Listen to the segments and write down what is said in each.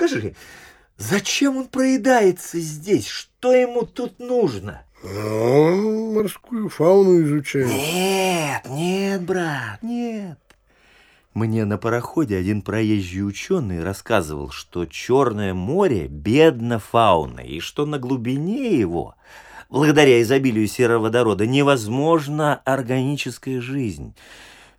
скажи, зачем он проедается здесь? Что ему тут нужно? Ну, он морскую фауну изучает. Нет, нет, брат, нет. Мне на пароходе один проезжий ученый рассказывал, что Черное море бедно фауной, и что на глубине его, благодаря изобилию сероводорода, невозможна органическая жизнь.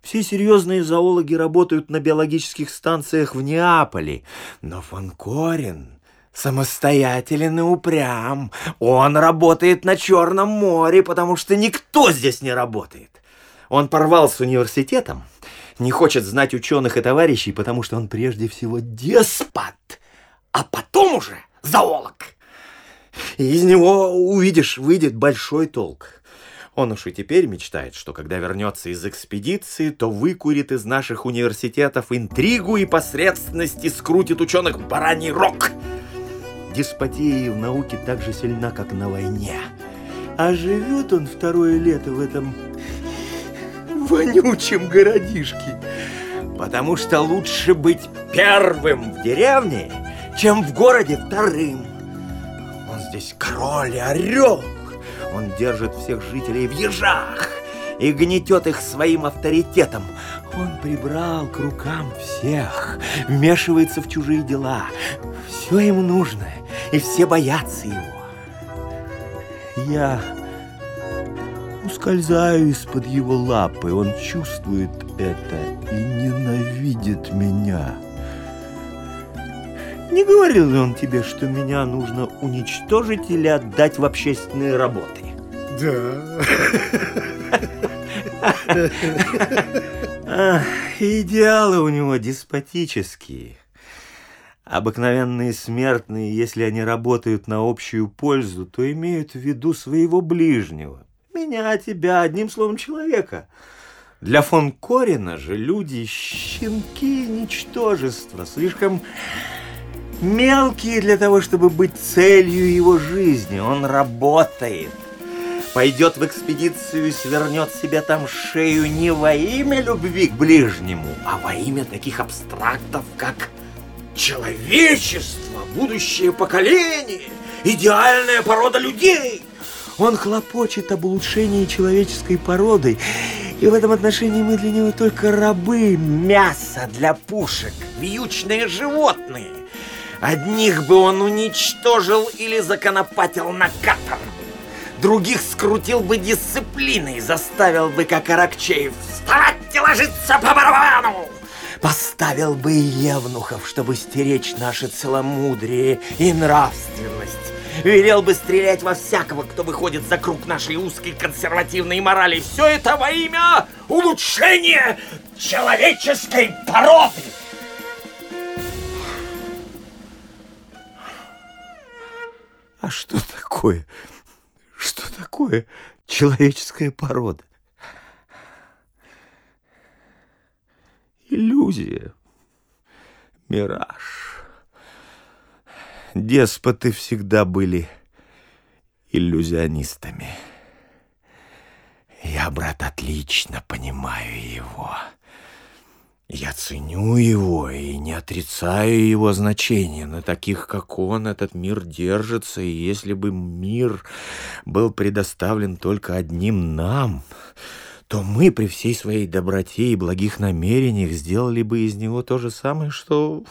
Все серьезные зоологи работают на биологических станциях в Неаполе, но Фанкорин самостоятелен и упрям. Он работает на Черном море, потому что никто здесь не работает. Он порвал с университетом, не хочет знать ученых и товарищей, потому что он прежде всего деспот, а потом уже зоолог. И из него, увидишь, выйдет большой толк. Он уж и теперь мечтает, что когда вернется из экспедиции, то выкурит из наших университетов интригу и посредственность и скрутит ученых в бараний рог. Деспотия в науке так же сильна, как на войне. А живет он второе лето в этом вонючем городишке. Потому что лучше быть первым в деревне, чем в городе вторым. Он здесь король и орел. Он держит всех жителей в ежах и гнетет их своим авторитетом. Он прибрал к рукам всех, вмешивается в чужие дела. Все ему нужно, и все боятся его. Я ускользаю из-под его лапы. Он чувствует это и ненавидит меня. Не говорил ли он тебе, что меня нужно уничтожить или отдать в общественные работы? Да. Идеалы у него деспотические. Обыкновенные смертные, если они работают на общую пользу, то имеют в виду своего ближнего. Меня, тебя, одним словом, человека. Для фон Корина же люди щенки ничтожества, слишком мелкие для того, чтобы быть целью его жизни. Он работает. Пойдет в экспедицию и свернет себе там шею не во имя любви к ближнему, а во имя таких абстрактов, как человечество, будущее поколение, идеальная порода людей. Он хлопочет об улучшении человеческой породы, и в этом отношении мы для него только рабы, мясо для пушек, вьючные животные. Одних бы он уничтожил или законопатил на каторгу. Других скрутил бы дисциплиной, заставил бы, как Аракчеев, вставать и ложиться по барабану. Поставил бы и евнухов, чтобы стеречь наше целомудрие и нравственность. Велел бы стрелять во всякого, кто выходит за круг нашей узкой консервативной морали. Все это во имя улучшения человеческой породы. Что такое? Что такое человеческая порода? Иллюзия, мираж. Деспоты всегда были иллюзионистами. Я, брат, отлично понимаю его. Я ценю его и не отрицаю его значения. На таких, как он, этот мир держится, и если бы мир был предоставлен только одним нам, то мы при всей своей доброте и благих намерениях сделали бы из него то же самое, что...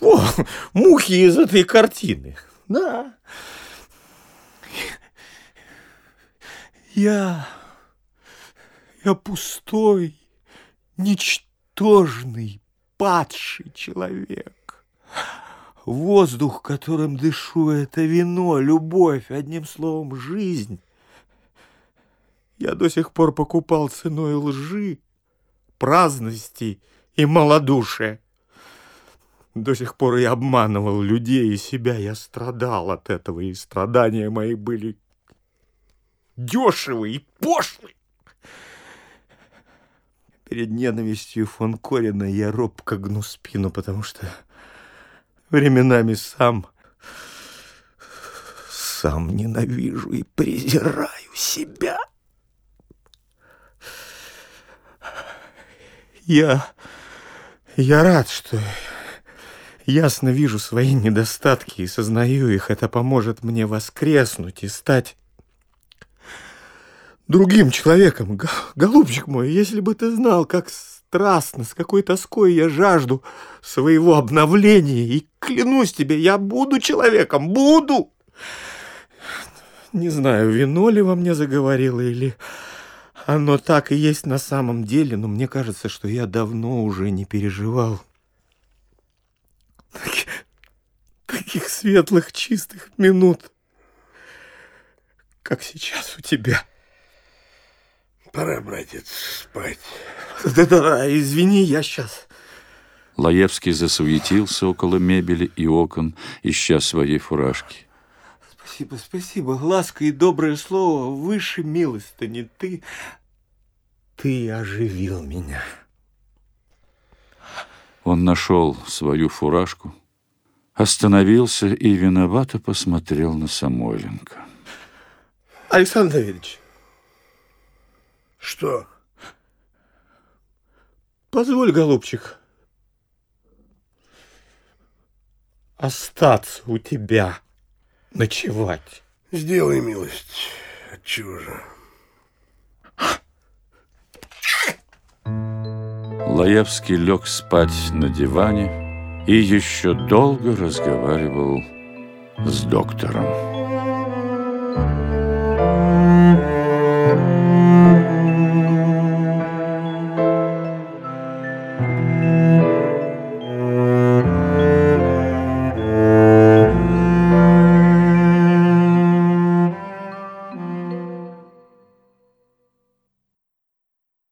О, мухи из этой картины. Да. Я... Я пустой, ничтожный, падший человек. Воздух, которым дышу, это вино, любовь, одним словом, жизнь. Я до сих пор покупал ценой лжи, праздности и малодушия. До сих пор я обманывал людей и себя. Я страдал от этого, и страдания мои были дешевые и пошлые. Перед ненавистью фон Корина я робко гну спину, потому что временами сам сам ненавижу и презираю себя. Я... Я рад, что ясно вижу свои недостатки и сознаю их. Это поможет мне воскреснуть и стать другим человеком. Голубчик мой, если бы ты знал, как страстно, с какой тоской я жажду своего обновления, и клянусь тебе, я буду человеком, буду! Не знаю, вино ли во мне заговорило или оно так и есть на самом деле, но мне кажется, что я давно уже не переживал таких, светлых, чистых минут, как сейчас у тебя. Пора, братец, спать. Да-да, извини, я сейчас. Лаевский засуетился около мебели и окон, ища своей фуражки. Спасибо, спасибо. Ласка и доброе слово выше милостыни. Ты... Ты оживил меня. Он нашел свою фуражку, остановился и виновато посмотрел на Самойленко. Александр Давидович. Что? Позволь, голубчик, остаться у тебя, ночевать. Сделай милость. Отчего же? Лаевский лег спать на диване и еще долго разговаривал с доктором.